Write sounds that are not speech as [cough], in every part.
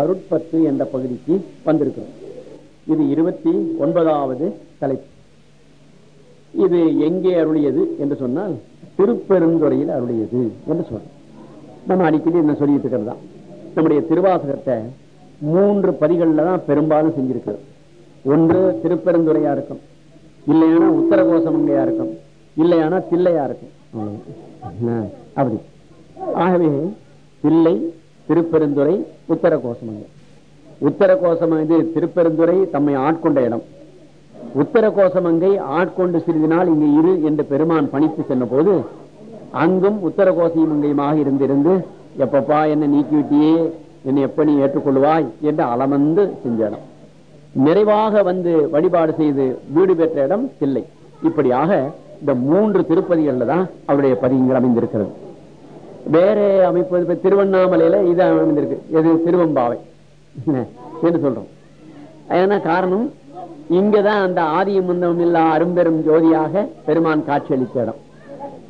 அருட்பத்து என்ற பகுதிக்கு வந்திருக்கிறோம். இது இருபத்தி ஒன்பதாவது தலைப்பு. இது எங்கே அருளியது என்று சொன்னால் திருப்பெருந்துறையில் அருளியது என்று சொல்றோம் நம்ம அடிக்கடி என்ன சொல்லிட்டு இருக்கிறது தான். நம்முடைய திருவாசகத்தை மூன்று பதிகளில் தான் பெரும்பாலும் செஞ்சிருக்கிறது. ஒன்று திருப்பெருந்துறையா இருக்கும். இல்லையானா உத்தரகோசமங்கையா இருக்கும். இல்லையானா தில்லையா இருக்கும். அப்படி. ஆகவே தில்லை திருப்பெருந்துறை உத்தரகோசமங்கை உத்தரகோசம் இது திருப்பெருந்துறை தம்மை ஆட்கொண்ட இடம். உத்தரகோசமங்கை ஆட்கொண்டு சிறிது நாள் இங்கு இரு என்று பெருமான் பணித்து சென்ற போது அங்கும் உத்தரகோசியமங்கையுமாக இருந்திருந்து எப்பப்பா என்ன நீக்கிவிட்டியே என்னை எப்ப நீ ஏற்றுக்கொள்வாய் என்று அலமந்து செஞ்ச இடம். நிறைவாக வந்து வழிபாடு செய்து வீடு பெற்ற இடம் தில்லை. இப்படியாக இந்த மூன்று திருப்பதிகள்ல தான் அவருடைய பதிகங்கள் அமைந்திருக்கிறது. வேற அமைப்பு திருவண்ணாமலையில இது அமைந்திருக்கு. எது? திருவம்பாவை. என்று சொல்றோம். ஏன்னா காரணம்? இங்கதான் அந்த ஆதியும் முந்தமும் இல்லா அரும்பெரும் ஜோதியாக பெருமான் காட்சியளித்த இடம்.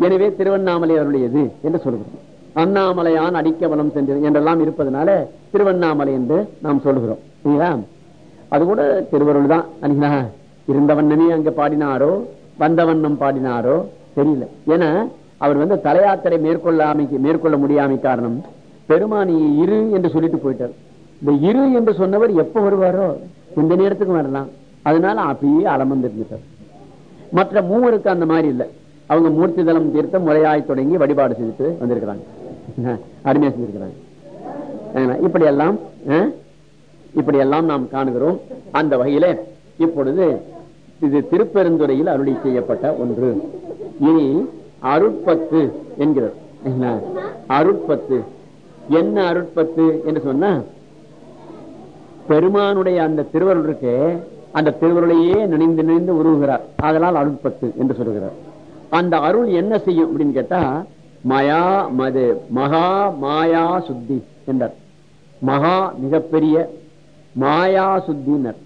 எனவே திருவண்ணாமலை அவருடையது என்று சொல்கிறோம். அண்ணாமலையான் அடிக்கவனம் சென்றது என்றெல்லாம் இருப்பதனால திருவண்ணாமலை என்று நாம் சொல்கிறோம். சரிங்களா அது கூட திருவருள் தான். இருந்தவண்ணமே அங்க பாடினாரோ வந்தவண்ணம் பாடினாரோ தெரியல. ஏன்னா அவர் வந்து தலையாத்திரை மேற்கொள்ளாமை மேற்கொள்ள முடியாமை காரணம் பெருமானி இரு என்று சொல்லிட்டு போயிட்டார். இந்த இரு என்று சொன்னவர் எப்ப வருவாரோ இந்த நேரத்துக்கு வரலாம். அதனால அப்படியே அலமந்திருந்துட்டார் மற்ற மூவருக்கு அந்த மாதிரி இல்லை. அவங்க மூர்த்தி தளம் தீர்த்த முறையாய் தொடங்கி வழிபாடு செய்துட்டு வந்திருக்கிறாங்க. அருமையா செஞ்சிருக்கிறாங்க. இப்படி எல்லாம் இப்படி எல்லாம் நாம் காணுகிறோம். அந்த வகையில இப்பொழுது இது திருப்பெருந்துறையில் அருளி செய்யப்பட்ட ஒன்று. இனி அருட்பத்து என்கிறார். என்ன? அருட்பத்து. என்ன அருட்பத்து என்று சொன்னா பெருமானுடைய அந்த திருவருள் இருக்கு அந்த திருவருளையே நினைந்து நினைந்து உருவுகிறார். அதனால் அருட்பத்து என்று சொல்லுகிறார் அந்த அருள் என்ன செய்யும் அப்படின்னு கேட்டா மயா மது மகா மாயா சுத்தி என்றார். மகா மிகப்பெரிய மாயா சுத்தினர்.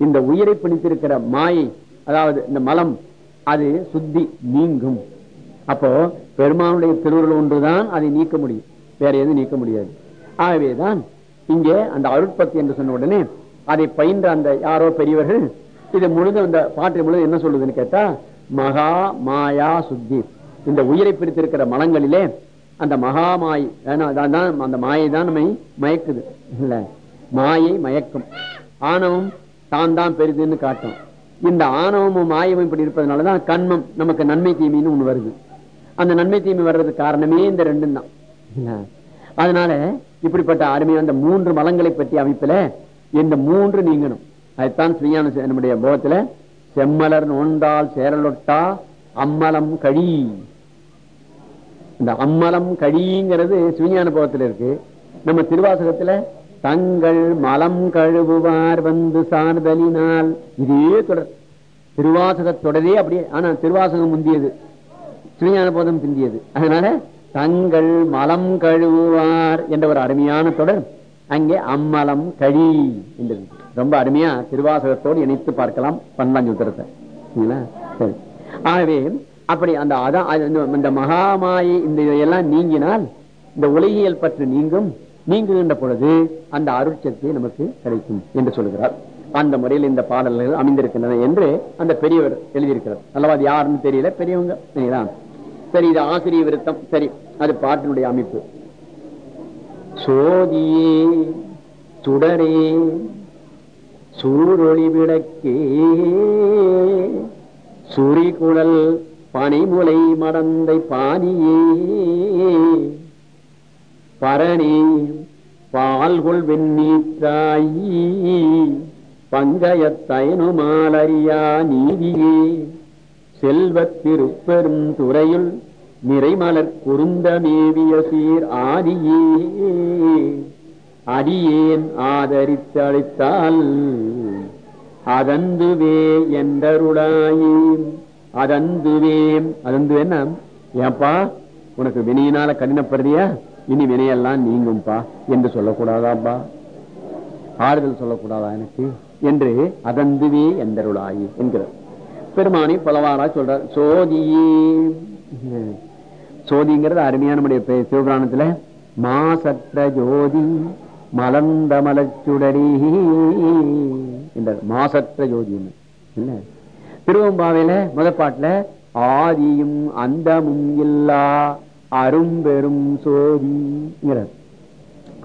இந்த உயிரை பிணித்திருக்கிற மாயை அதாவது இந்த மலம் அது சுத்தி நீங்கும். அப்போ பெருமானுடைய திருவுருள் ஒன்றுதான் அதை நீக்க முடியும். வேற எதுவும் நீக்க முடியாது. ஆகவேதான் இங்கே அந்த அருட்பத்தி என்று சொன்ன உடனே அதை பயின்ற அந்த யாரோ பெரியவர்கள் இதை முழுது அந்த பாட்டு முழுது என்ன சொல்லுதுன்னு கேட்டா மகா மாயா சுத்தி. இந்த உயிரை பிரித்திருக்கிற மலங்களிலே அந்த மகாமாய் தான் அந்த மாயை தான் நம்மை மயக்குது. இல்ல மாயை மயக்கும். ஆணவம் தான் தான் பெரிதுன்னு காட்டும். இந்த ஆணவமும் மாயமும் இப்படி இருப்பதனாலதான் கண்மம் நமக்கு நன்மை தீமைன்னு ஒண்ணு வருது. அந்த நன்மை தீமை வர்றதுக்கு காரணமே இந்த ரெண்டும் தான். அதனால இப்படிப்பட்ட அருமையான அந்த மூன்று மலங்களை பற்றி அமைப்புல இந்த மூன்று நீங்கணும். அதுதான் ஸ்ரீயான நம்முடைய போகத்துல செம்மலர் நோண்டால் சேரலொட்டா அம்மலம் கழி. இந்த அம்மலம் கழிங்கிறது சிவஞான போகத்துல இருக்கு. நம்ம திருவாசகத்துல தங்கள் மலம் கழுவுவார் வந்து சார்தலினால். இதே தொடர். திருவாசக தொடரே அப்படியே ஆனா திருவாசகம் முந்தியது. சிவஞான போதம் பிந்தியது அதனால தங்கள் மலம் கழுவுவார் என்ற ஒரு அருமையான தொடர் அங்கே அம்மலம் கழி என்று ரொம்ப அருமையா திருவாசகத்தோடு இணைத்து பார்க்கலாம் பண்ணலாம் சுத்திரத்தை சரி. ஆகவே அப்படி அந்த அதான் இந்த மகாமாயை இந்த இதையெல்லாம் நீங்கினால் இந்த உலகியல் பற்று நீங்கும். நீங்குகின்ற பொழுது அந்த அருட்சத்தை நமக்கு கிடைக்கும் என்று சொல்கிறார். அந்த முறையில் இந்த பாடல்கள் அமைந்திருக்கின்றன என்று அந்த பெரியவர் எழுதியிருக்கிறார். அல்லவா அது யாருன்னு தெரியல? பெரியவங்க. சரிங்களா? சரி இது ஆசிரிய விருத்தம். சரி அது பாட்டினுடைய அமைப்பு. சோதியே சுடரே சூரொளி விளக்கே சுரிகுழல் பனைமுலை மடந்தை பானியே பரணி பால்கொள் வெண்ணீற்றாயி பங்கயத்தயனுமாலறியா நீதியே. செல்வத் திருப்பெரும் துறையுள் நிறைமலர் குருந்த மேவிய சீர் ஆதியே. அடியேன் ஆதரித்தளித்தால் அதந்துவே என்றருளாயேன் அதந்துவே அதந்து என்ன? ஏப்பா உனக்கு வினையினால கடினப்படுறியா? இனி வினையெல்லாம் நீங்கும்பா என்று சொல்லக்கூடாதாப்பா ஆறுதல் சொல்லக்கூடாதா எனக்கு? என்று அதந்துவே எந்தருளாயி என்கிறார். பெருமானி பலவாரா சொல்றார் சோதியே. சோதிங்கிறது அருமையான நம்முடைய சிவபுராணத்துல மாசற்ற ஜோதி மலர்ந்த மலச்சுடரி. என்றார் மாசற்ற ஜோதி இல்ல திருவம்பாவையில முத பாட்டுல ஆதியும் அந்தமும் இல்லா அரும்பெரும் சோதிங்கிறார்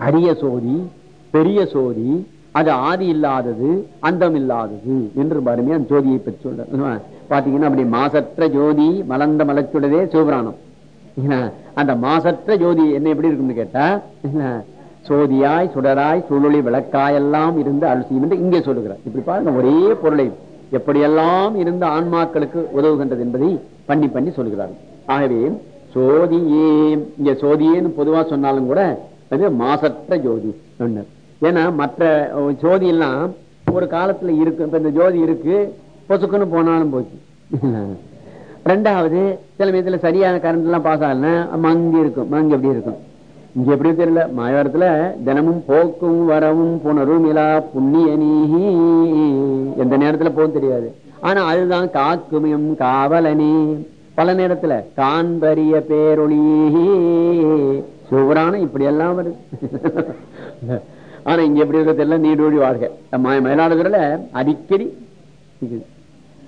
அரிய சோதி பெரிய சோதி அது ஆதி இல்லாதது அந்தம் இல்லாதது என்று பாருமே அந்த ஜோதியை பற்றி சொல்ற பாத்தீங்கன்னா அப்படி மாசற்ற ஜோதி மலர்ந்த மலச்சுடதே சிவபுராணம். என்ன, அந்த மாசற்ற ஜோதி என்ன எப்படி இருக்கும்னு கேட்டா என்ன, சோதியாய் சுடராய் சுழொளி விளக்காயெல்லாம் இருந்து அலசியம் என்று இங்கே சொல்லுகிறார். இப்படி பாருங்க ஒரே பொருளை எப்படியெல்லாம் இருந்த ஆன்மாக்களுக்கு உதவுகின்றது என்பதை பண்ணி பண்ணி சொல்லுகிறார் ஆகவே சோதியே இங்க சோதியேன்னு பொதுவா சொன்னாலும் கூட அது மாசற்ற ஜோதி. ஒன்று ஏன்னா மற்ற ஜோதி எல்லாம் ஒரு காலத்துல இருக்கு. இப்ப இந்த ஜோதி இருக்கு. பொசுக்குன்னு போனாலும் போச்சு. [laughs] ரெண்டாவது சில விதத்துல சரியான கரண்ட் எல்லாம் பாஸ் ஆகலன்னா மங்கி இருக்கும். மங்கி எப்படி இருக்கும். இங்க எப்படி தெரியல. மாயவரத்துல தினமும் போக்கும் வரவும் புணரும் இலா புண்ணியனி எந்த நேரத்துல போகும் தெரியாது. ஆனா அதுதான் காக்குமியம் காவலனி. பல நேரத்துல காண்பரிய பேரொளி. சுவரான இப்படி எல்லாம் வருது. [laughs] ஆனா இங்க எப்படி இருக்கிறதெல்லாம் நீடோடி வாழ்க. ம- மயிலாடுதுறையில அடிக்கடி இருக்குது.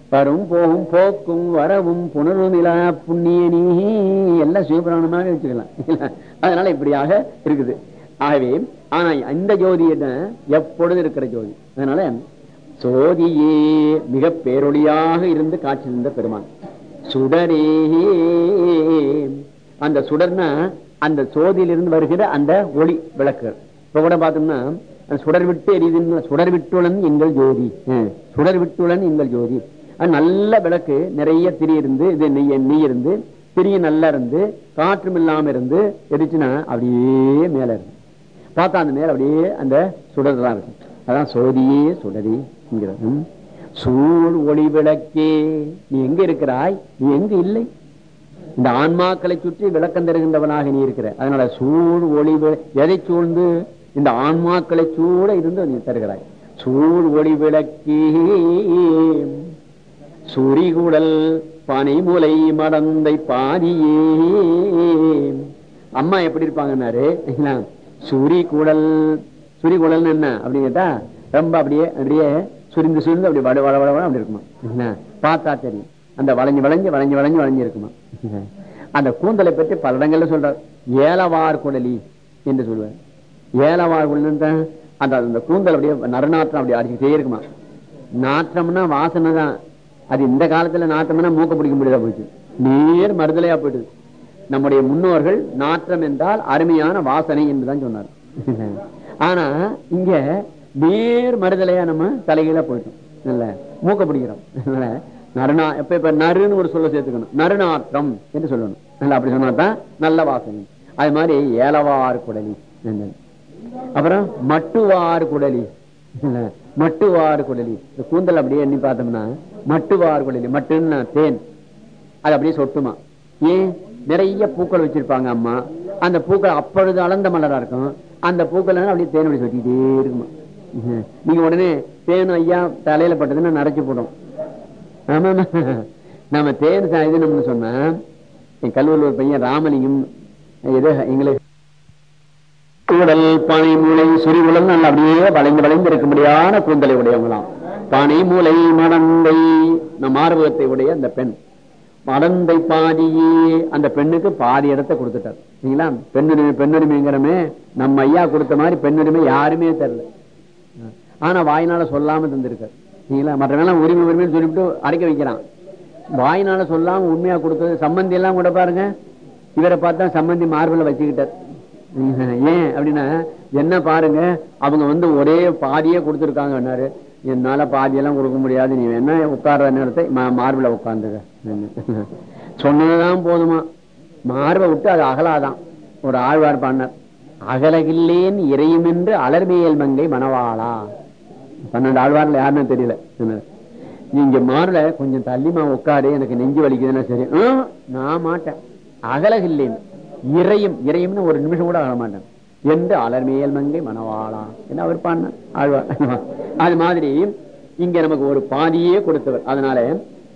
வரும் போகும் போக்கும் வரவும் புனரும் புண்ணி நீ எல்லாம் சிவபுராணமாக வச்சுக்கலாம். அதனால இப்படியாக இருக்குது. ஆகவே ஆனா இந்த ஜோதி என்ன? எப்பொழுது இருக்கிற ஜோதி? அதனால சோதியே மிக பேரொழியாக இருந்து காட்சி இருந்த பெருமான். சுடரே. அந்த சுடர்னா அந்த சோதியிலிருந்து வருகிற அந்த ஒளி விளக்குகள். இப்ப கூட பார்த்தோம்னா சுடர் விட்டு எரியுதுன்னு சுடர் விட்டுளன் எங்கள் ஜோதி. சுடர் விட்டுடன் எங்கள் ஜோதி. நல்ல விளக்கு நிறைய திரி இருந்து இது நெய் நெய் இருந்து திரிய நல்லா இருந்து காற்றும் இல்லாம இருந்து எரிச்சுன்னா அப்படியே மேல இருக்கு பார்த்தா அந்த மேல அப்படியே அந்த சுடர் தான் இருக்கும். அதான் சோதியே சுடரி சூழ் ஒளி விளக்கே நீ எங்க இருக்கிறாய்? நீ எங்க இல்லை? இந்த ஆன்மாக்களை சுற்றி விளக்கம் தருகின்றவனாக நீ இருக்கிற. அதனால சூழ் ஒளி எதை சூழ்ந்து இந்த ஆன்மாக்களை சூட இருந்து நீ தருகிறாய். சூழ் ஒளி விளக்கி சுரிகுடல் பனைமுலை மடந்தை பாதியே. அம்மா எப்படி இருப்பாங்கன்னாரு? சுரிகுடல் சுரிகுடல் என்ன அப்படின்னு கேட்டா ரொம்ப அப்படியே அப்படியே சுரிந்து சுரிந்து அப்படி வட வட வட வட அப்படி இருக்குமா? என்ன, பார்த்தா தெரியும். அந்த வளைஞ்சு வளைஞ்சு வளைஞ்சு வளைஞ்சு வளைஞ்சு இருக்குமா? அந்த கூந்தலை பற்றி பல இடங்கள்ல சொல்றார். ஏலவார் குடலி என்று சொல்வார். ஏலவார் குடல் அந்த அந்த கூந்தல் அப்படியே நறுநாற்றம் அப்படி அடிச்சுட்டே இருக்குமா? நாற்றம்னா வாசனை தான். அது இந்த காலத்துல நாற்றம்னா மூக்க பிடிக்க முடியாத போச்சு. நேர் மறுதலையா போயிடுது. நம்முடைய முன்னோர்கள் நாற்றம் என்றால் அருமையான வாசனை என்றுதான் சொன்னார். [laughs] ஆனா இங்க நேர் மறுதலையா நம்ம தலைகீழா போயிட்டோம். இல்ல மூக்க பிடிக்கிறோம். அதனால நறுநா எப்ப இப்ப நறுன்னு ஒரு சொல்ல சேர்த்துக்கணும். நறுநாற்றம் என்று சொல்லணும். நல்லா அப்படி சொன்னா தான் நல்ல வாசனை. அது மாதிரி ஏலவார் குடலி. என்னது. அப்புறம் மட்டுவார் குடலி. மட்டுவார் குடலி. இந்த கூந்தல் அப்படியே எண்ணி பார்த்தோம்னா மட்டுவார் குடலி. மட்டுன்னா தேன். அது அப்படியே சொட்டுமா. ஏன்? நிறைய பூக்கள் வச்சிருப்பாங்க அம்மா. அந்த பூக்கள் அப்பொழுது அளந்த மலரா இருக்கும். அந்த பூக்கள் எல்லாம் அப்படியே தேன் அப்படி சொட்டிக்கிட்டே இருக்குமா. நீங்க உடனே தேன் ஐயா தலையில பட்டதுன்னா நரைச்சு போடும். ஆமா நம்ம நாம தேன் இதுன்னு இது நம்ம என் கல்லூரில் ஒரு பையன் ராமலிங்கம் எதோ எங்களுக்கு கூடல் பனைமூலை சுரிவுடல் நல்ல அப்படியே வளைந்து வளைந்து இருக்கும்படியான கூந்தலை உடையவங்களாம். பனைமூலை மடந்தை நம் மார்பகத்தை உடைய அந்த பெண். மடந்தை பாதியே அந்த பெண்ணுக்கு பாதி இடத்தை கொடுத்துட்டார். சரிங்களா? பெண்ணுரிமை பெண்ணுரிமைங்கிறமே நம்ம ஐயா கொடுத்த மாதிரி பெண்ணுரிமை யாருமே தரல. ஆனா வாயினால சொல்லாம தந்திருக்கார். சரிங்களா? மற்றவெல்லாம் உரிமை உரிமை சொல்லிவிட்டு அடைக்க வைக்கிறான். வாயினால சொல்லாம உண்மையா கொடுத்தது சம்பந்தி எல்லாம் கூட பாருங்க. இவரை பார்த்தா சம்பந்தி மார்பில் வச்சுக்கிட்டார். ஏன் அப்படின்னா என்ன பாருங்க அவங்க வந்து ஒரே பாதியே கொடுத்துருக்காங்கன்னாரு என்னால பாதியெல்லாம் கொடுக்க முடியாது. நீ வேணா உட்கார்ற நேரத்தை மார்பில் உட்காந்துக்க. [laughs] சொன்னதுதான் போதுமா. மார்பை விட்டு அது அகலாதான். ஒரு ஆழ்வார் பாடினார் அகலகில்லேன் இறையும் என்று அலர்மியல் மங்கை மணவாளா. பன்னெண்டு ஆழ்வார்ல யாருன்னு தெரியல. நீங்க மாறல கொஞ்சம் தள்ளிமா உட்காரு எனக்கு நெஞ்சு வலிக்குதுன்னா சரி. நான் மாட்டேன். அகலகில்லேன். இறையும் இறையும்னு ஒரு நிமிஷம் கூட அகல மாட்டேன் என்று அலர்மேல் மங்கை மனவாளா என்ன அவர் பாடின ஆழ்வார். அது மாதிரி இங்க நமக்கு ஒரு பாதியே கொடுத்தவர். அதனால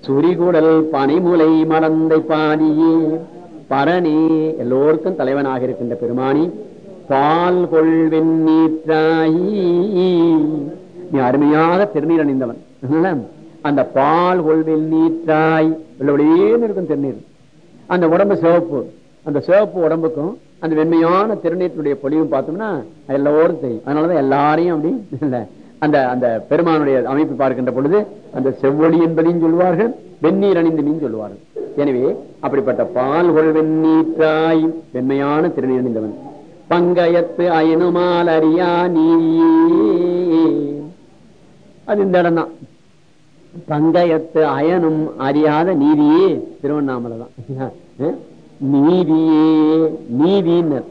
சுரிகுடல் பனைமுலை மறந்தை பாதியே பரணி எல்லோருக்கும் தலைவனாக இருக்கின்ற பெருமானி பால் கொள்வெண் நீற்றாயி நீ அருமையாக திருநீர் அணிந்தவன். அந்த பால் கொள்வெண் நீற்றாய் வெள்ளவெளியேன்னு இருக்கும் திருநீர். அந்த உடம்பு சிவப்பு. அந்த சிவப்பு உடம்புக்கும் அந்த வெண்மையான திருநீட்டினுடைய பொலிவும் பார்த்தோம்னா எல்லோரும் தெரியும். அதனாலதான் எல்லாரையும் அப்படி இல்லை அந்த அந்த பெருமானுடைய அமைப்பு பார்க்கின்ற பொழுது அந்த செவ்வொளி என்பதையும் சொல்லுவார்கள் வெந்நீர் அணிந்தனையும் சொல்லுவார்கள் எனவே அப்படிப்பட்ட பால் கொள் வெந்நீற்றாய் வெண்மையான திருநீர் அணிந்தவன். பங்கயத்து அயனுமால் அறியா நீ. அது இந்த இடம் தான். பங்கயத்து அயனும் அறியாத நீதியே திருவண்ணாமலை தான். நீதியே நீதினர்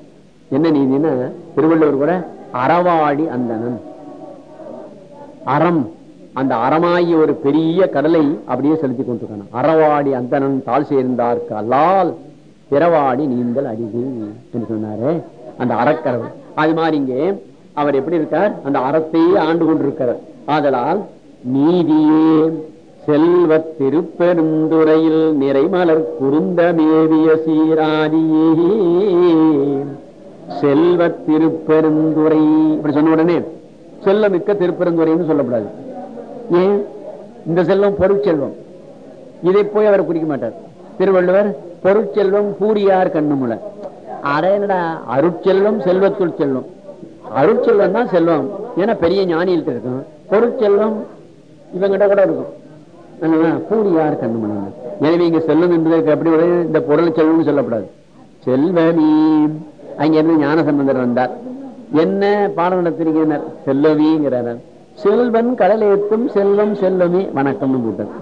என்ன நீதினா திருவள்ளுவர் கூட அறவாடி அந்தணன். அறம் அந்த அறமாகிய ஒரு பெரிய கடலை அப்படியே செலுத்தி கொண்டிருக்கான அறவாடி அந்தணன் தாழ் சேர்ந்தார்க்கு அல்லால் பிறவாடி நீந்தல் அரிது என்று சொன்னாரு. அந்த அறக்கரவு அது மாதிரி இங்கே அவர் எப்படி இருக்கார்? அந்த அறத்தையே ஆண்டு கொண்டிருக்கிறார். ஆதலால் நீதியே செல்வ திருப்பெருந்துறையில் நிறைமலர் குறுந்த மேவிய சீராதியே. செல்வ திருப்பெருந்துறை இப்படி சொன்ன உடனே செல்லமிக்க திருப்பெருந்துறைன்னு சொல்லக்கூடாது. ஏன்? இந்த செல்வம் பொருட்செல்வம். இதை போய் அவர் குறிக்க மாட்டார். திருவள்ளுவர் பொருட்செல்வம் பூரியார் கண்ணுமுல அட என்னடா? அருட்செல்வம் செல்வத்துள் செல்வம். அருட்செல்வம் தான் செல்வம். ஏன்னா பெரிய ஞானியில் இருக்கும். பொருட்செல்வம் இவங்கிட்ட கூட இருக்கும். கூலி யார் கண்டு கண்ணுமுல எனவே இங்க செல்லும் என்பதற்கு எப்படி இந்த பொருள் செல்வம் சொல்லக்கூடாது செல்வமீ. அங்க இருந்து ஞான சம்பந்தர் வந்தார். என்ன பாடம் நடத்திருக்கிறார்? செல்லவிங்கிறார் செல்வன் கடலேத்தும் செல்வம் செல்வமே. வணக்கம்னு கூட்டம்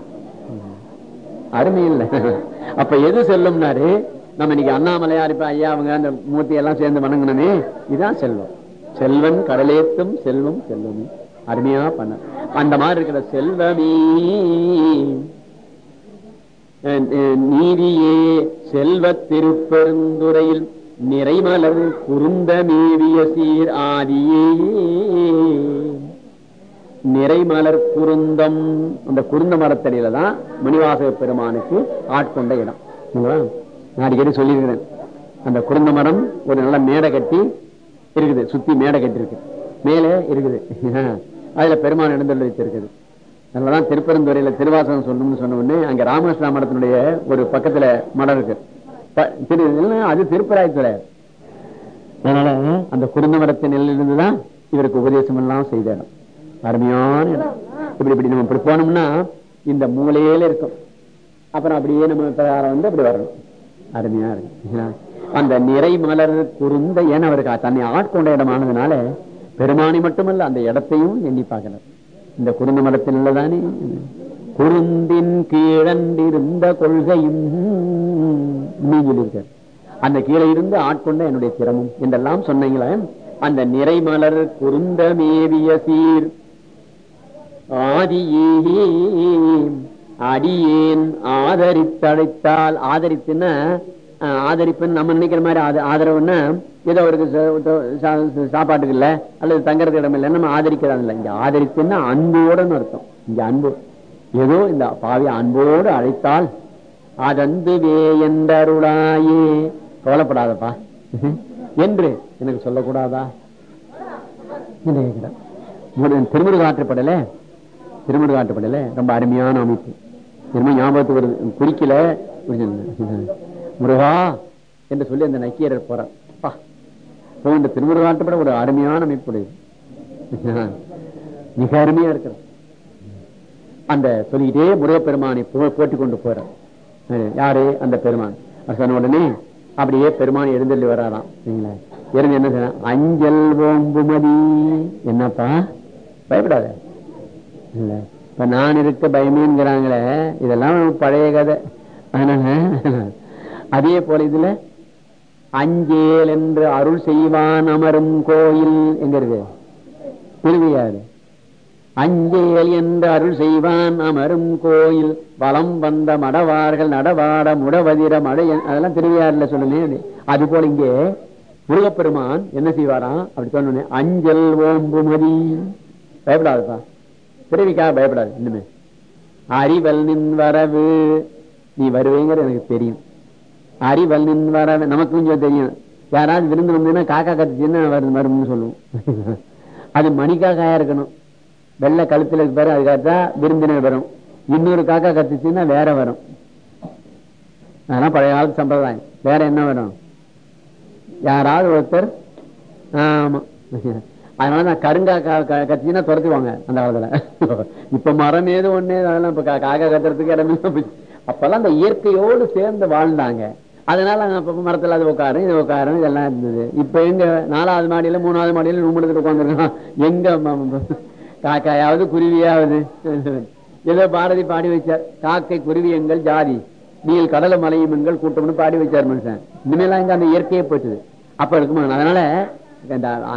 அருமை இல்ல. அப்ப எது செல்லும்னாரு நம்ம இன்னைக்கு அண்ணாமலையா இருப்ப ஐயா அவங்க அந்த மூர்த்தி எல்லாம் சேர்ந்து வணங்கணுமே இதுதான் செல்வம். செல்வன் கடலேத்தும் செல்வம் செல்வமே. அருமையா பண்ண. அந்த மாதிரி இருக்கிற செல்வமே அஹ் நீதியே செல்வ திருப்பெருந்துறையில் நிறைமலர் குறுந்த மேவிய சீர் ஆதியே. நிறைமலர் குருந்தம் அந்த குருந்த மரத்தடியில தான் மணிவாசக பெருமானுக்கு ஆட்கொண்ட இடம். நான் அடிக்கடி சொல்லியிருக்கிறேன். அந்த குருந்த மரம் ஒரு நல்ல மேடை கட்டி இருக்குது. சுத்தி மேடை கட்டி இருக்கு மேலே இருக்குது. அதுல பெருமான் இடந்தொள்ள வச்சிருக்குது. அதனாலதான் திருப்பெருந்துறையில திருவாசகம் சொல்லணும்னு சொன்ன உடனே அங்க ராமகிருஷ்ணா மடத்தினுடைய ஒரு பக்கத்துல மடம் இருக்கு. திரு அது திருப்பராயத்துல அதனால அந்த குருந்த மரத்தின் நிலையிலிருந்துதான் இவருக்கு உபதேசம் எல்லாம் செய்த இடம் அருமையான இடம். இப்படி இப்படி நம்ம இப்படி போனோம்னா இந்த மூலையில இருக்கும். அப்புறம் அப்படியே நம்ம பிரகாரம் வந்து அப்படி வரணும். அருமையா இருக்கு. அந்த நிறை மலர் குறுந்த ஏன்னா அவருக்கு தன்னை ஆட்கொண்ட இடமானதுனால பெருமானி மட்டுமல்ல அந்த இடத்தையும் எண்ணி பார்க்கல இந்த குருந்த மரத்தில் தானே குருந்தின் கீழண்டிருந்த கொள்கையும் சொல்லியிருக்கார் அந்த கீழே இருந்து ஆட்கொண்ட என்னுடைய திறமும் என்றெல்லாம் சொன்னீங்களே அந்த நிறைமலர் குருந்த மேவிய சீர். ஆதியே அடியேன் ஆதரித்தழைத்தால் ஆதரித்துன்னா ஆதரிப்புன்னு நம்ம நினைக்கிற மாதிரி ஆத- ஆதரவுன்னா ஏதோ அவருக்கு சாப்பாட்டுக்கு இல்லை அல்லது தங்கறதுக்கு இடம் இல்லை நம்ம ஆதரிக்கிறாங்க இல்ல. இங்க ஆதரிப்புன்னா அன்போடன்னு அர்த்தம். இங்க அன்பு. ஏதோ இந்த பாவி அன்போடு அழைத்தால் அதந்து என்றருளாயே கவலைப்படாதப்பா. [laughs] என்று எனக்கு சொல்லக்கூடாதா? இல்லை, இல்லை. திருமுருக திருமுருக ரொம்ப அருமையான அமைப்பு. திரும்ப ஞாபகத்துக்கு வருது. குறிக்கல. முருகா என்று சொல்லி அந்த நக்கீரர் போறார். அப்பா. இப்போ ஒரு அருமையான அமைப்பு மிக அருமையா இருக்கிற அந்த சொல்லிக்கிட்டே முருகப்பெருமானை போ- போட்டி கொண்டு போறார். யாரு? அந்த பெருமான். சொன்ன உடனே அப்படியே பெருமான் எழுந்தள்ளி வராராம். சரிங்களா இருந்து என்ன செய்ய அஞ்சல் ஓம்புமதி என்னப்பா? பயப்படாத. இல்ல. இப்ப நான் இருக்க பயமேங்கிறாங்களே. இதெல்லாம் பழைய கதை. அதனால அதே போல இதுல அஞ்சேல் என்று அருள் செய்வான் அமரும் கோயில் எங்க இருக்கு திருவையாறு அஞ்சேல் என்று அருள் செய்வான் அமரும் கோயில். வளம் வந்த மடவார்கள் நடவாட முடவதிர மடைய அதெல்லாம் திருவையாறுல சொல்லுங்க அது போல இங்கே முருகப்பெருமான் என்ன செய்வாராம்? அப்படி சொன்னோன்னே அஞ்சல் ஓம்புமதி பயப்படாதுப்பா. பிறவிக்காக பயப்படாது இன்னுமே. அறிவல் நின் வரவு. நீ வருவேங்கிற எனக்கு தெரியும். அறிவல் வராது நமக்கு கொஞ்சம் தெரியும். யாராவது விருந்து வந்ததுன்னா காக்கா கத்துச்சுன்னா வருது வரும்னு சொல்லுவோம். அது மணிக்காக்காயா இருக்கணும். வெள்ளை கழுத்துல பாரு அதுக்காகத்தான் விருந்தினர் வரும். இன்னொரு காக்கா கத்துச்சுன்னா வேற வரும். அதெல்லாம் பழைய காலத்து சம்பிரதாயம். வேற என்ன வரும்? யாராவது ஒருத்தர் ஆமா. அதனால நான் கருங்காக்கா க- துரத்துவாங்க அந்த காலத்துல. இப்ப மரம் ஏதோ ஒண்ணு அதெல்லாம் இப்ப காக்கா கத்துறதுக்கு இடமே அப்பெல்லாம் அந்த இயற்கையோடு சேர்ந்து வாழ்ந்தாங்க. அதனால மரத்தில் மரத்துல அது உட்காரு இது உட்காரு இதெல்லாம் இருந்தது. இப்ப எங்க நாலாவது மாடியில மூணாவது மாடியில ரூம் எடுத்துட்டு எங்க காக்காயாவது குருவியாவது. ஏதோ பாரதி பாடி வச்சார். காக்கை குருவி எங்கள் ஜாதி. நீல் கடல மலையும் எங்கள் கூட்டம்னு பாடி வச்சார் மனுஷன். இனிமேலாம் இங்க அந்த இயற்கையே போயிட்டுது. அப்ப இருக்குமா அதனால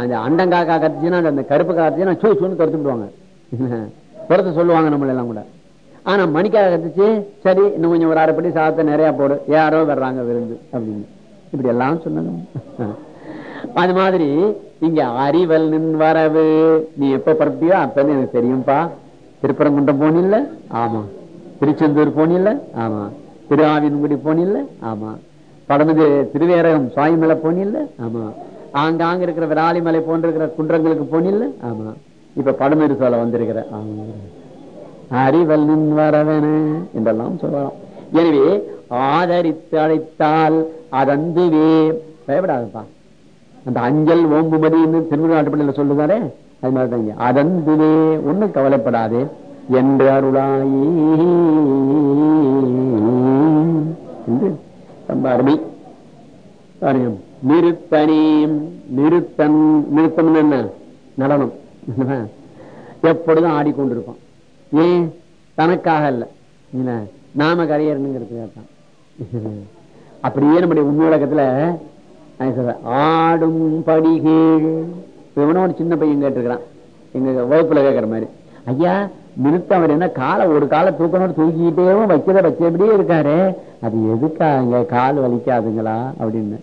அந்த அண்டங்காக்கா கத்துச்சுன்னா அந்த கருப்பு காத்துச்சுன்னா சூ சூன்னு துரத்து விடுவாங்க [laughs] சொல்லுவாங்க நம்மளெல்லாம் கூட. ஆனா மணிக்காக இருந்துச்சு சரி இன்னும் கொஞ்சம் ஒரு அரைப்படி சாதத்தை நிறைய போடு. யாரோ வர்றாங்க விருந்து அப்படின்னு. இப்படி எல்லாம் சொன்னது அது மாதிரி இங்க அறிவல் நின் வரவு. நீ எப்ப பரப்பியோ அப்பன்னு எனக்கு தெரியும்பா. திருப்பரங்குன்றம் போனில்ல? ஆமா. திருச்செந்தூர் போனில்ல? ஆமா. திருஆவின்குடி போனில்ல? ஆமா. படமுது திருவேரகம் சுவாமிமலை போனில்ல? ஆமா. ஆங்காங்க இருக்கிற விராலிமலை போன்ற இருக்கிற குன்றங்களுக்கு போனில்ல? ஆமா. இப்ப படமிரு சோலை வந்திருக்கிற. ஆமா. அறிவல்லின் வரவன என்றெல்லாம் சொல்லலாம். எனவே ஆதரித்து அழைத்தால் அதந்துவே பயப்படாதுப்பா. அந்த அஞ்சல் ஓம்புமதின்னு திருவிழாட்டுப்பள்ளியில் சொல்லுதாரே அது மாதிரி அதந்துவே ஒன்னும் கவலைப்படாதே என்று அருளாயி. என்று ரொம்ப அருமை. பாருங்க நிறுத்தன் நிறுத்தம் என்ன? நடனம். [laughs] எப்பொழுதும் ஆடிக்கொண்டிருப்பான். ஏன் தனக்காக இல்ல நாம கரையறணுங்கிறதுக்காக தான் அப்படியே நம்முடைய உண்மையுலகத்துல நான் சொல்றேன், ஆடும் படிகீழ் இவனும் ஒரு சின்ன பையன் கேட்டிருக்கிறான். எங்க வகுப்புல கேட்கற மாதிரி. ஐயா நிறுத்த அவர் என்ன காலை ஒரு காலை தூக்கணும் தூக்கிக்கிட்டேவும் வைக்கிறத வச்சபடியே இருக்காரு? அது எதுக்காங்க? கால் வலிக்காதுங்களா? அப்படின்னு.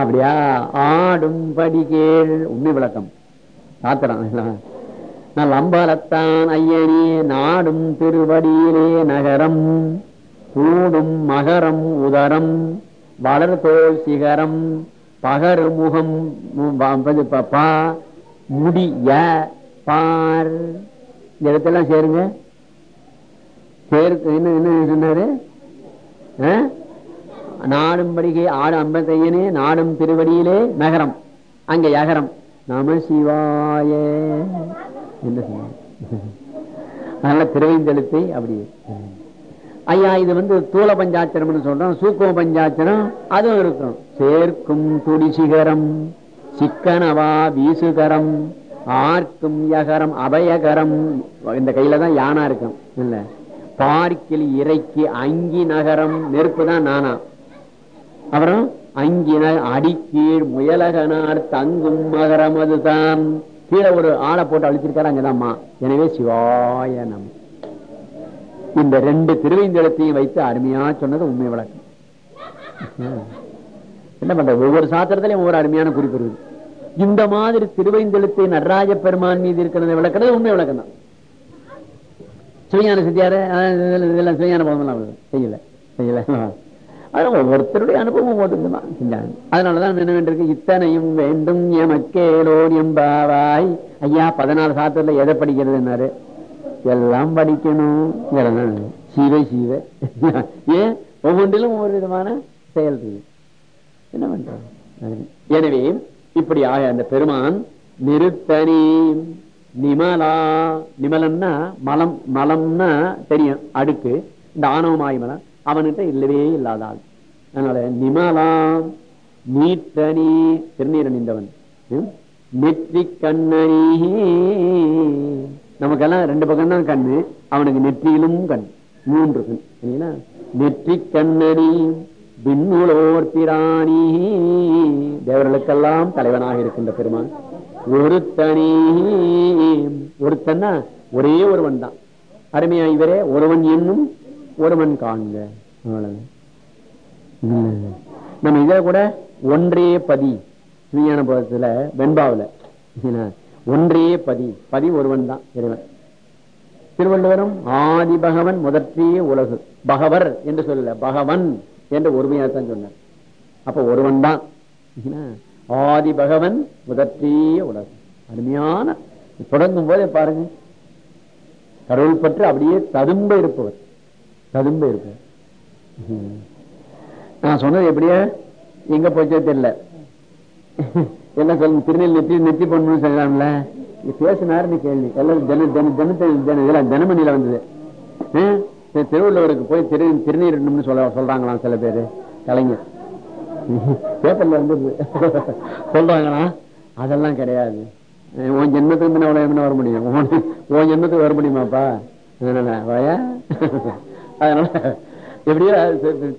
அப்படியா? ஆடும் படிகேள் உண்மை விளக்கம். பாத்திரம் நல் அம்பலத்தான் ஐயனே நாடும் திருவடியிலே நகரம் கூடும் மகரம் உதரம் வளர்தோல் சிகரம் பகர் முகம் பா முடிய பார். இந்த இடத்தெல்லாம் சேருங்க. சேர்க்கு என்ன என்ன சொன்னாரு? நாடும் படிகை ஆடு அம்பத்தையனே நாடும் திருவடியிலே நகரம். அங்க யகரம் நம சிவாய. என்ன சொன்னார் அதனால திருவைந்தெழுத்தை அப்படியே. ஐயா இது வந்து தூள பஞ்சாட்சரம்னு சொல்றோம். சூக்கும பஞ்சாட்சரம் அதுவும் இருக்கும் சேர்க்கும் துடிசிகரம் சிக்கனவா வீசுகரம் ஆர்க்கும் யகரம் அபயகரம். இந்த கையில தான் யானா இருக்கும். இல்ல. பார்க்கில் இறைக்கு அங்கி நகரம். நெருப்பு தான் நானா. அப்புறம் அங்கின அடிக்கீழ் முயலகனார் தங்கும் மகரம் அதுதான். கீழே ஒரு ஆளை போட்டு அழிச்சிருக்காரு அங்கதான்மா எனவே சிவாய நம். இந்த ரெண்டு திருவைந்தளத்தையும் வைத்து அருமையா சொன்னது உண்மை வழக்கம். என்ன பண்ற? ஒவ்வொரு சாத்திரத்திலையும் ஒவ்வொரு அருமையான குறிப்பு இருக்குது. இந்த மாதிரி திருவைந்தெழுத்து நடராஜ பெருமான் மீது இருக்கிறத விளக்குறது உண்மை விளக்கம் தான். சிவஞான சித்தியாரு? இதெல்லாம் சிவஞான பதமெல்லாம் செய்யல. செய்யல. அதனால ஒவ்வொருத்தருடைய அனுபவம் ஒவ்வொருத்தருதான் செஞ்சாங்க. அதனாலதான் என்ன வேண்டியிருக்கு இத்தனையும் வேண்டும் எமக்கேலோர் எம்பாவாய் ஐயா பதினாலு சாத்திரத்துல எதை படிக்கிறதுன்னாரு? எல்லாம் படிக்கணும். இதெல்லாம் சீவை ஏன்? ஒவ்வொன்றிலும் ஒவ்வொரு விதமான செயல் என்ன பண்றோம் எனவே இப்படி ஆக அந்த பெருமான் நிறுத்தனி நிமலா நிமலம்னா மலம் மலம்னா தெரியும் அடுக்கு. இந்த ஆணவமாய் மலம். அவன்கிட்ட இல்லவே இல்லாதாள். அதனால நிமலாம் நீட்டணி திருநீர் அணிந்தவன். நெற்றி கண்ணணி நமக்கெல்லாம் ரெண்டு பக்கம் தான் கண்ணு. அவனுக்கு நெற்றியிலும் கண். மூன்று கண். சரிங்களா? நெற்றி கண்ணணி விண்ணுளோர் பிராணி. தேவர்களுக்கெல்லாம் தலைவனாக இருக்கின்ற பெருமான். ஒருத்தனி. ஒருத்தன்னா ஒரே ஒருவன் தான் அருமையா இவரே ஒருவன் என்னும் ஒருவன் காண்க. நம்ம இத கூட ஒன்றே பதி. விஞ்ஞான பதத்துல வெண்பாவுல. ஒன்றே பதி. பதி ஒருவன் தான் இறைவன். திருவள்ளுவரும் ஆதி பகவன் முதற்றே உலகு. பகவர் என்று சொல்லல பகவன் என்று ஒருமையாத்தான் சொன்னார். அப்ப ஒருவன் தான். ஆதி பகவன் முதற்றே உலகு. அருமையான. தொடங்கும் போதே பாருங்க. கடவுள் பற்று அப்படியே ததும்ப இருப்பவர். ததும்ப இருக்கும் நான் சொன்னது எப்படியா? எங்க போச்சோ தெரியல. என்ன சொல்லுங்க திருநெல் நெத்தி நெத்தி பண்ணணும்னு சொல்லலாம்ல பேசினாரு பேசினாருன்னு கேள்வி. எல்லாம் தின தினத்தை தின தினமணியில வந்தது. திருவள்ளுவருக்கு போய் திரு திருநீரணும்னு சொல்ல சொல்றாங்களாம் சில பேரு. கலைஞர். பேப்பர்ல வந்து சொல்றாங்களா அதெல்லாம் கிடையாது. உன் ஜென்மத்துக்கு முன்ன அவ்வளவு என்ன வர முடியும்? உன் உன் ஜென்மத்துக்கு வர முடியுமாப்பா? என்ன வாயா அதனால எப்படியோ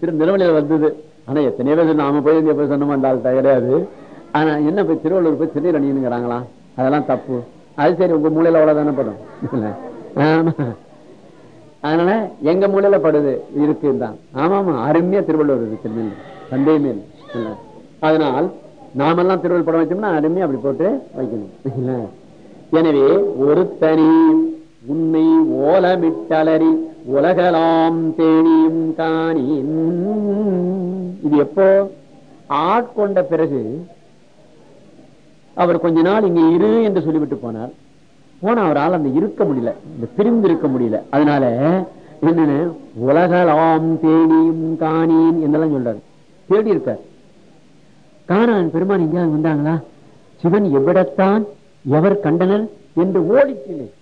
திரு- வந்தது. ஆனா எத்தனையோ பேர் நாம போய் இங்க போய் சொன்னோம் அந்த ஆள்கிட்ட கிடையாது. ஆனா என்ன போய் திருவள்ளூர் போய் திருநீர் அணியணுங்கிறாங்களா அதெல்லாம் தப்பு. அது சரி உங்க மூலையில அவ்வளவுதானே படம். அதனால எங்க மூலையில படுது? இருக்குதான் ஆமா ஆமா. அருமையா திருவள்ளுவர் இருக்கு திருநெல் சந்தேகமே இல்லை. அதனால் நாமெல்லாம் திருவள்ளுவர் படம் வச்சோம்னா அருமையா அப்படி போட்டு வைக்கணும். எனவே ஒரு தனி உன்னை ஓலமிட்டலறி உலகலாம் தேனியும் காணின். இது எப்போ? ஆட்கொண்ட பிறகு அவர் கொஞ்ச நாள் இங்க இரு என்று சொல்லிவிட்டு போனார். போன அவரால் அந்த இருக்க முடியல இந்த பிரிந்து இருக்க முடியல. அதனால என்னன்னு? உலகலாம் தேனியும் காணியின் என்றெல்லாம் சொல்றாரு. தேடி இருக்கார் காணான் பெருமான் எங்கேயாவது வந்தாங்களா? சிவன் எவ்விடத்தான்? எவர் கண்டனர்? என்று ஓடிச்சில்லை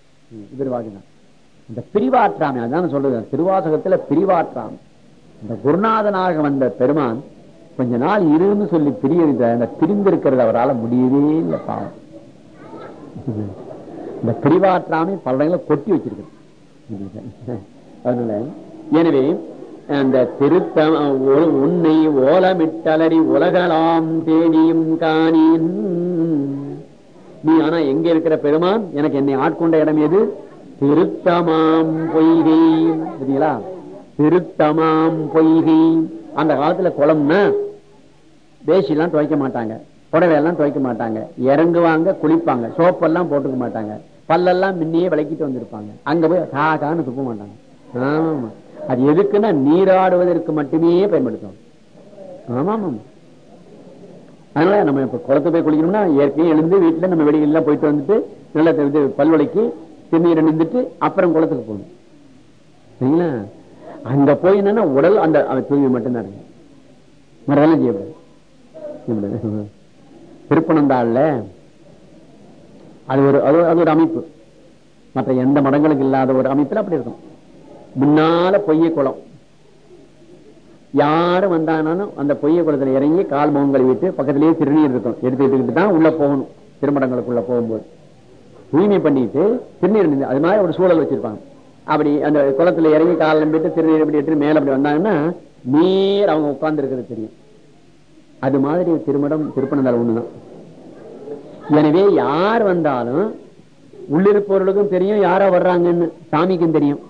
இவர் வாங்கினார் இந்த பிரிவாற்றாமை அதான் சொல்றது திருவாசகத்துல பிரிவாற்றாமை. இந்த குருநாதனாக வந்த பெருமான் கொஞ்ச நாள் இருன்னு சொல்லி பிரியுது அந்த பிரிந்திருக்கிறது அவரால் முடியவே இல்லை பாவம். இந்த பிரிவாற்றாமை பல இடங்களை கொட்டி வச்சிருக்கு அதனால எனவே அந்த திருத்த உன்னை ஓலமிட்டலறி உலகலாம் தேடியும் காணின். நீ ஆனா எங்க இருக்கிற பெருமான்? எனக்கு என்னை ஆட்கொண்ட இடம் எது? திருத்தமாம் பொய்கை. சரிங்களா திருத்தமாம் பொய்கை. அந்த காலத்துல குளம்னா தேசியெல்லாம் துவைக்க மாட்டாங்க. புடவையெல்லாம் துவைக்க மாட்டாங்க. இறங்குவாங்க குளிப்பாங்க. சோப்பெல்லாம் போட்டுக்க மாட்டாங்க. பல்லெல்லாம் முன்னையே விளக்கிட்டு வந்திருப்பாங்க. அங்க போய் கா துப்ப மாட்டாங்க. ஆமா அது எதுக்குன்னா நீராடுவதற்கு மட்டுமே பயன்படுத்தும் ஆமா ஆமா அதனால நம்ம இப்ப குளத்தை போய் குளிக்கணும்னா ஏற்கனவே எழுந்து வீட்டுல நம்ம வெளியில போயிட்டு வந்துட்டு நல்ல இது பல்வளைக்கு திருநீர் அணிந்துட்டு அப்புறம் குளத்துக்கு போகணும். சரிங்களா? அங்க போய் என்னன்னா உடல் அந்த தூய்மை மட்டும்தான் இருக்கு. மறதெல்லாம் செய்யக்கூடாது திருப்பனந்தாள்ல அது ஒரு அது அது ஒரு அமைப்பு. மற்ற எந்த மடங்களுக்கு இல்லாத ஒரு அமைப்புல அப்படி இருக்கும். முன்னால பொய்ய குளம். யாரும் வந்தானாலும் அந்த பொய்ய குளத்துல இறங்கி கால் முகம் கழுவிட்டு பக்கத்திலேயே திருநீர் இருக்கும். எடுத்துக்கிட்டு தான் உள்ள போகணும். திருமடங்களுக்குள்ள போகும்போது. தூய்மை பண்ணிட்டு திருநீர் அது மாதிரி ஒரு சூழல் வச்சிருப்பாங்க. அப்படி அந்த குளத்துல இறங்கி கால் நம்பிட்டு திருநீர் அப்படி எடுத்து மேல அப்படி வந்தாங்கன்னா நேர் அவங்க உட்கார்ந்து இருக்கிறது தெரியும். அது மாதிரி திருமடம் திருப்பணந்தால் ஒண்ணுதான். எனவே யார் வந்தாலும் உள்ளிருப்பவர்களுக்கும் தெரியும் யாரா வர்றாங்கன்னு சாமிக்கும் தெரியும்.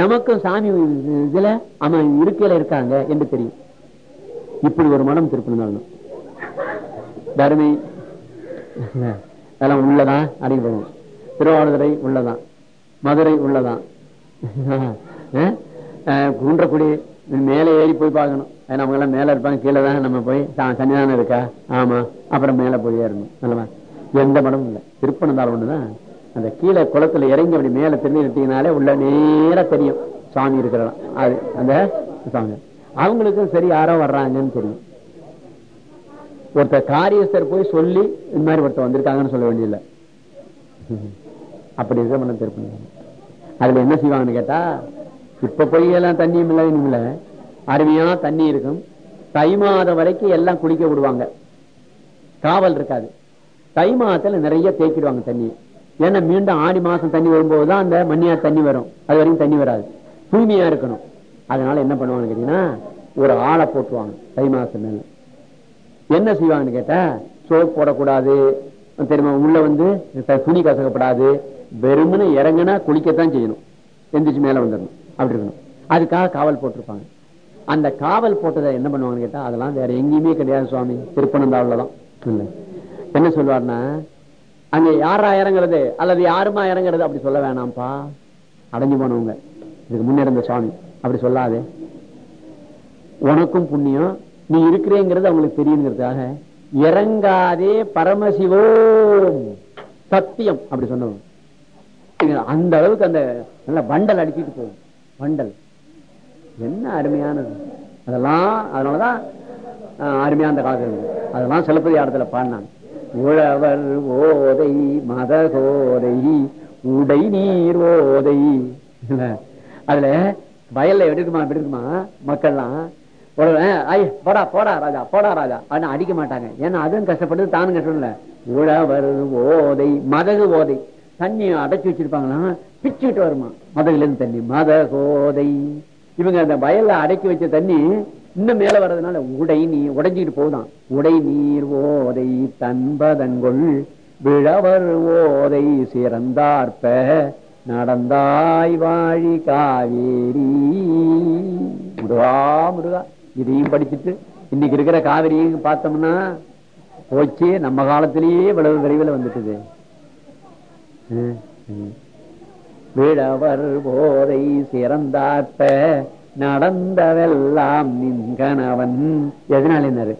நமக்கும் சாமி இதுல அவன் இருக்கையில இருக்காங்க என்று தெரியும். இப்படி ஒரு மனம் திருப்பினாலும். தருமை அதெல்லாம் உள்ளதான் அடிக்க போகும். உள்ளதான். மதுரை உள்ளதான். குன்றக்குடி மேலே ஏறி போய் பார்க்கணும். ஏன்னா அவங்க எல்லாம் மேல இருப்பாங்க கீழே தான் நம்ம போய் சன்னிதானம் இருக்கா? ஆமா. அப்புறம் மேல போய் ஏறணும். நல்லவா எந்த மடமும் இல்லை. திருப்பனந்தாள் ஒண்ணுதான். அந்த கீழே குளத்துல இறங்கி அப்படி மேல தெரிஞ்சுக்கிட்டீங்கனாலே உள்ள நேரா தெரியும். சாமி இருக்கிறலாம் அது அந்த சாமி. அவங்களுக்கும் சரி யாரோ வர்றாங்கன்னு தெரியும். ஒருத்தர் காரியஸ்தர் போய் சொல்லி இந்த மாதிரி ஒருத்தர் வந்திருக்காங்கன்னு சொல்ல வேண்டியதில்லை. அப்படி இருக்க மனம் திருப்பி. அதுல என்ன செய்வாங்கன்னு கேட்டா இப்ப போய் எல்லாம் தண்ணியும் இல்லை இல்ல. அருமையான அருமையா தண்ணி இருக்கும். தை மாதம் வரைக்கும் எல்லாம் குளிக்க விடுவாங்க. காவல் இருக்காது. தை மாதத்துல நிறைய தேக்கிடுவாங்க தண்ணியை. ஏன்னா மீண்டும் ஆடி மாசம் தண்ணி வரும்போது தான் அந்த மண்ணியா தண்ணி வரும். அது வரைக்கும் தண்ணி வராது. தூய்மையா இருக்கணும். அதனால என்ன பண்ணுவாங்க கேட்டீங்கன்னா ஒரு ஆளை போட்டுருவாங்க தை மாசம் மேல. என்ன செய்வாங்கன்னு கேட்டா சோப் போடக்கூடாது. தெரியுமா? உள்ள வந்து துணி கசக்கப்படாது. வெறுமனு இறங்குனா குளிக்கத்தான் செய்யணும். எந்திரிச்சு மேல வந்துடணும். அப்படி இருக்கணும். அதுக்காக காவல் போட்டிருப்பாங்க. அந்த காவல் போட்டதை என்ன பண்ணுவாங்கன்னு கேட்டா அதெல்லாம் வேற எங்கேயுமே கிடையாது சுவாமி. திருப்பனந்தாவில் தான். என்ன சொல்லுவார்னா அங்க யாரா இறங்குறது? அல்லது யாருமா இறங்குறது? அப்படி சொல்ல வேணாம்ப்பா. அடைஞ்சு போனவங்க. இதுக்கு முன்னிருந்த சுவாமி அப்படி சொல்லாது. உனக்கும் புண்ணியம். நீ இருக்கிறேங்கிறது அவங்களுக்கு தெரியுங்கிறதுக்காக இறங்காதே பரமசிவோம். சத்தியம். அப்படி சொன்னவங்க. அந்த அளவுக்கு அந்த நல்ல வண்டல் அடிச்சுட்டு போகும். வண்டல். என்ன அருமையானது. அதெல்லாம் அதனாலதான் அருமையான அந்த காலத்தில் அதெல்லாம் சிலப்பதி இடத்துல பாடினாங்க. உழவர் ஓதை மதகோதை உடை நீர் ஓதை. அதுல வயல்ல எப்படி இருக்குமா எப்படி இருக்குமா மக்கள்லாம் ஐய போடா போடா ராஜா போடா ராஜா ஆனா அடிக்க மாட்டாங்க. ஏன்னா அதுவும் கஷ்டப்படுது தானும் கஷ்டம் இல்ல உழவர் ஓதை மதகு ஓதை. தண்ணி அடைச்சு வச்சிருப்பாங்களாம் பிச்சுக்கிட்டு வருமா. மதகுல இருந்து தண்ணி. மதகோதை. இவங்க அந்த வயல்ல அடக்கி வச்ச தண்ணி இன்னும் மேல வர்றதுனால உடை நீர் உடைஞ்சிட்டு போதான் உடை நீர் ஓதை தன்பதன்கொள் விழவர் ஓதை சிறந்தார்ப்ப நடந்தாய் வாழி காவேரி. முருகா முருகா இதையும் படிச்சுட்டு இன்னைக்கு இருக்கிற காவிரியும் பார்த்தோம்னா போச்சு நம்ம காலத்திலேயே இவ்வளவு விரைவில் வந்துட்டுது. விழவர் போதை சிறந்தாற்ப நடந்தவெல்லாம் நின் கணவன். எதனால